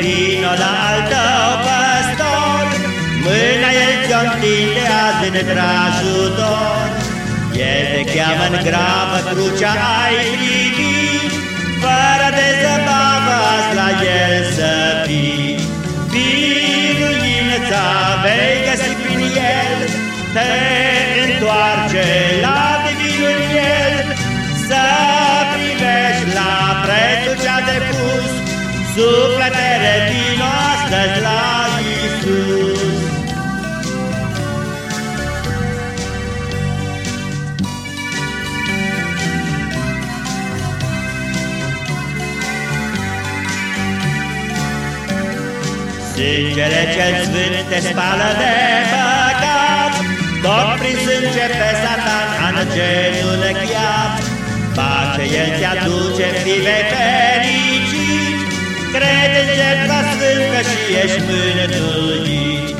vino la al tău păstor, Mâna el ți-o întinde azi în ajutor. El te cheamă în gravă, crucea ai privit, Fără de zăbavă azi la el să fii. Biruința vei găsi prin el, Te Suflete revino astăzi la Iisus. Sângele cel sfânt te spală de păcat, Tot prin sânge pe satan în genul chiat. Pace el ți-aduce, fii vei ești mântuit.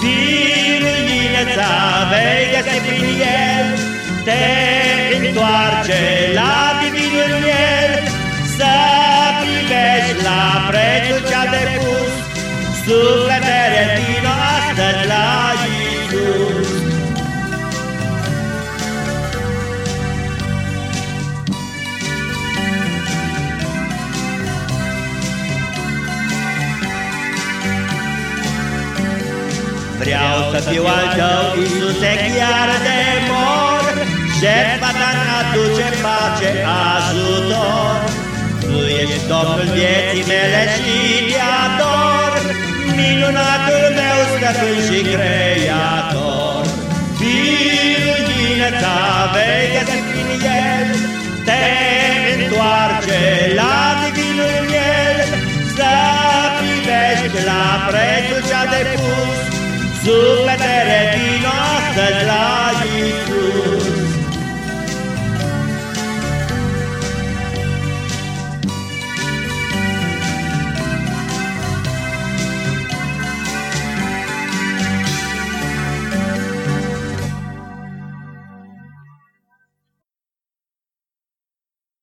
Biruința vei găsi prin el, Te întoarce la divinul el, Să privești la prețul ce-a depus, Sufletele Vreau să fiu al tău, Iisuse, chiar de mor, Jertfa ta aduce pace, ajutor. Tu ești Domnul vieții mele și te ador, Minunatul meu stăpân și creator. Biruința vei găsi prin el, Te întoarce la divinul el, Să privești la prețul ce-a depus, Sopla terra di nostra gioia